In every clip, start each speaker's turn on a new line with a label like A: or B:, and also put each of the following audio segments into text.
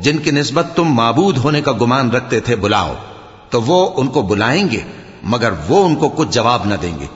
A: जिनकी निस्बत तुम मबूद होने का गुमान रखते थे बुलाओ तो वो उनको बुलाएँगे, मगर वो उनको कुछ जवाब न देंगे।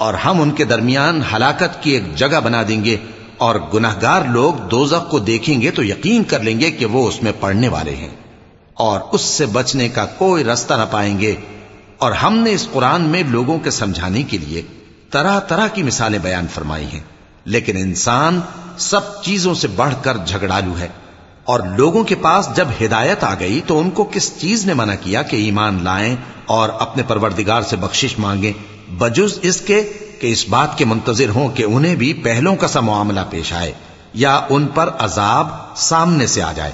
A: और हम उनके दरमियान हलाकत की एक जगह बना देंगे, और गुनाहगार लोग दोजक को देखेंगे तो यकीन कर लेंगे कि वो उसमें पड़ने वाले हैं। और उससे बचने का कोई रास्ता न पाएँगे। और हमने इस कुरान में लोगों के समझाने के लिए तरह तरह की मिसालें बयान फरमाई हैं। लेकिन इंसान सब चीज़ों से बढ़कर झगड़ालू है। और लोगों के पास जब हिदायत आ गई तो उनको किस चीज ने मना किया कि ईमान लाएं और अपने परवरदिगार से बख्शिश मांगे बजुज इसके कि इस बात के मुंतजिर हों कि उन्हें भी पहलों का सा मामला पेश आए या उन पर अजाब सामने से आ जाए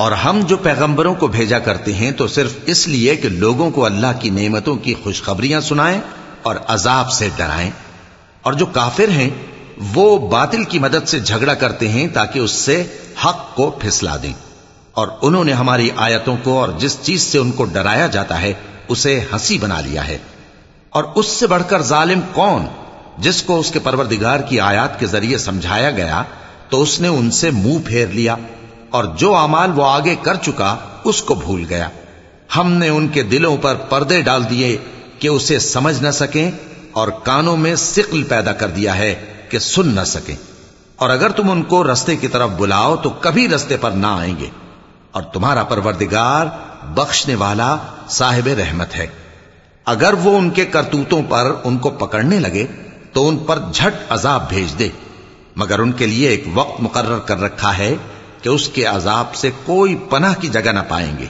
A: और हम जो पैगंबरों को भेजा करते हैं तो सिर्फ़ इसलिए कि लोगों को अल्लाह की नेमतों की खुशखबरियाँ सुनाएँ और अजाब से डराएँ। और जो काफिर हैं, वो बातिल की मदद से झगड़ा करते हैं ताकि उससे हक को फिसला दें। और उन्होंने हमारी आयतों को और जिस चीज़ से उनको डराया जाता है, उसे हँसी बना लिया है। और उससे बढ़कर जालिम कौन? जिसको उसके परवरदिगार की आयात के ज़रिए समझाया गया तो उसने उनसे मुँह फेर लिया, और जो अमाल वो आगे कर चुका, उसको भूल गया। हमने उनके दिलों पर पर्दे डाल दिए कि उसे समझ न सकें, और कानों में सिकल पैदा कर दिया है कि सुन न सकें। और अगर तुम उनको रस्ते की तरफ़ बुलाओ तो कभी रस्ते पर ना आएँगे। और तुम्हारा परवरदिगार बख्शने वाला साहिब रहमत है। अगर वो उनके करतूतों पर उनको पकड़ने लगे तो उन पर झट अजाब भेज दे मगर उनके लिए एक वक्त मुकर्र कर रखा है कि उसके अजाब से कोई पनाह की जगह न पाएंगे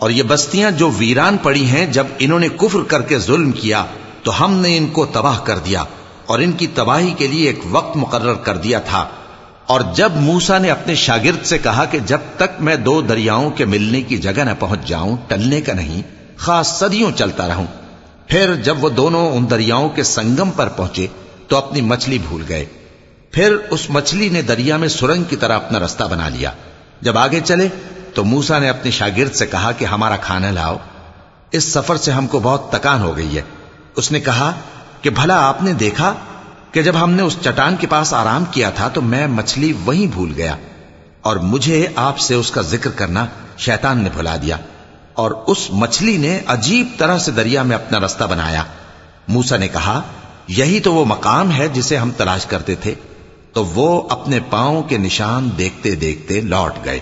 A: और ये बस्तियां जो वीरान पड़ी हैं जब इन्होंने कुफ्र करके जुल्म किया तो हमने इनको तबाह कर दिया और इनकी तबाही के लिए एक वक्त मुकर्र कर दिया था। और जब मूसा ने अपने शागिर्द से कहा कि जब तक मैं दो दरियाओं के मिलने की जगह न पहुँच जाऊँ, टलने का नहीं, खास सदियों चलता रहूँ, फिर जब वो दोनों उन दरियाओं के संगम पर पहुँचे तो अपनी मछली भूल गए। फिर उस मछली ने दरिया में सुरंग की तरह अपना रास्ता बना लिया। जब आगे चले तो मूसा ने अपने शागिर्द से कहा कि हमारा खाना लाओ। इस सफ़र से हमको बहुत तकान हो गई है। उसने कहा कि भला आपने देखा कि जब हमने उस चट्टान के पास आराम किया था तो मैं मछली वहीं भूल गया और मुझे आपसे उसका ज़िक्र करना शैतान ने भुला दिया और उस मछली ने अजीब तरह से दरिया में अपना रास्ता बनाया। मूसा ने कहा, यही तो वो मकाम है जिसे हम तलाश करते थे। तो वो अपने पाओ के निशान देखते देखते लौट गए।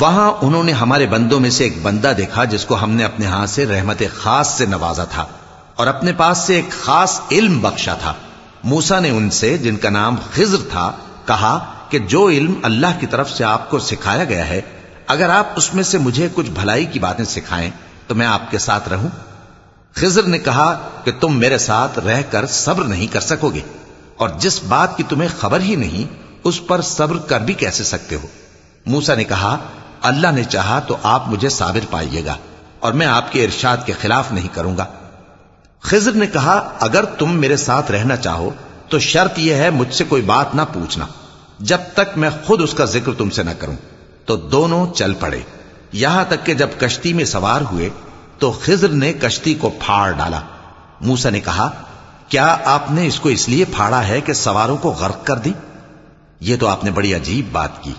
A: वहां उन्होंने हमारे बंदों में से एक बंदा देखा जिसको हमने अपने हाथ से रहमत खास से नवाजा था और अपने पास से एक खास इल्म बख्शा था मूसा ने उनसे, जिनका नाम खिज्र था, कहा कि जो इल्म अल्लाह की तरफ़ से आपको सिखाया गया है, अगर आप उसमें से मुझे कुछ भलाई की बातें सिखाएँ तो मैं आपके साथ रहूँ। खिजर ने कहा कि तुम मेरे साथ रहकर सब्र नहीं कर सकोगे, और जिस बात की तुम्हें खबर ही नहीं, उस पर सब्र कर भी कैसे सकते हो? मूसा ने कहा, अल्लाह ने चाहा तो आप मुझे साबिर पाइएगा, और मैं आपके इर्शाद के खिलाफ नहीं करूँगा। खिजर ने कहा, अगर तुम मेरे साथ रहना चाहो तो शर्त यह है मुझसे कोई बात ना पूछना। जब तक मैं खुद उसका ज़िक्र तुमसे न करूँ तो दोनों चल पड़े। यहाँ तक कि जब कश्ती में सवार हुए तो खिजर ने कश्ती को फाड़ डाला। मूसा ने कहा, क्या आपने इसको इसलिए फाड़ा है कि सवारों को गर्क कर दी? ये तो आपने बड़ी अजीब बात की।